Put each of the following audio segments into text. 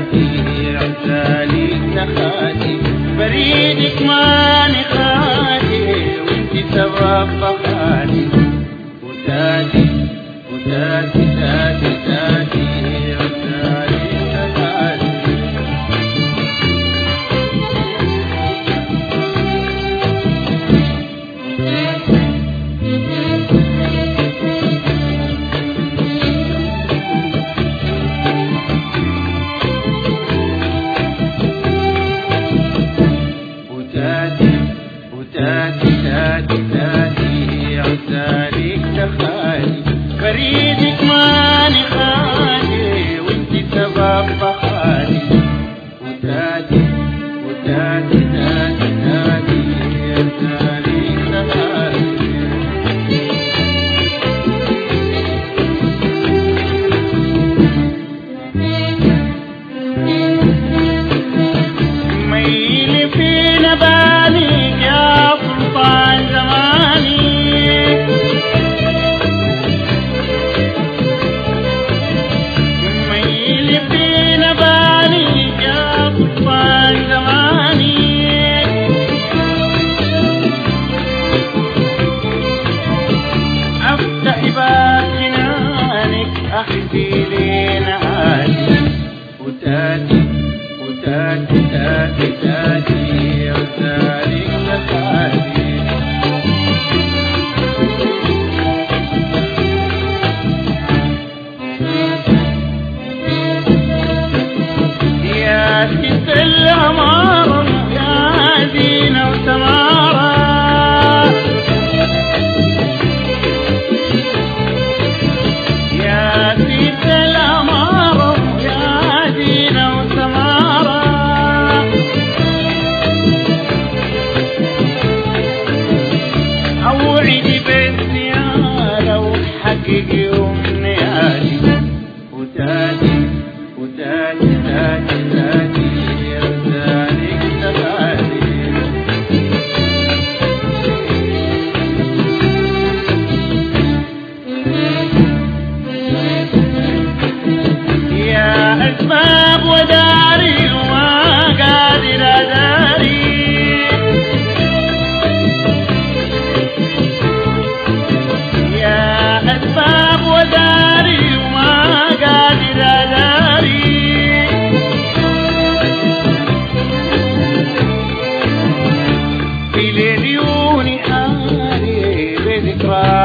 حياتي عسالك نخاتي بريدك ما نخاتي وانت سبب بخاتي وتاتي نادي نادي عسالك تخالي فريدي تاتي لينا وتاتي وتاتي تاتي تاتي وتاريخنا تاتي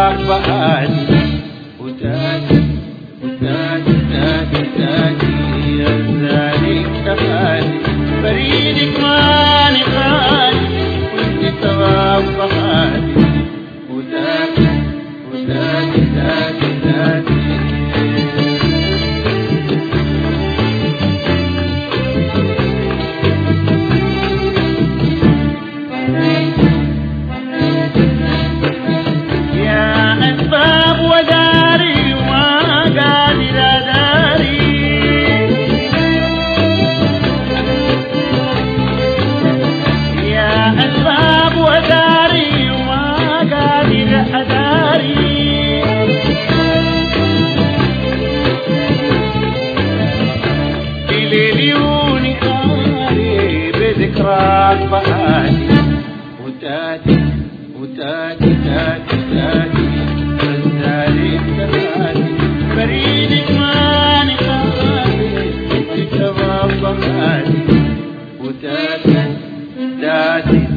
أربعة وتاتي وتاتي تاتي تاتي يا زاني تخالي بريدك ماني خالي وانت توابعاتي وتاتي وتاتي تاتي تاتي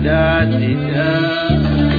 da da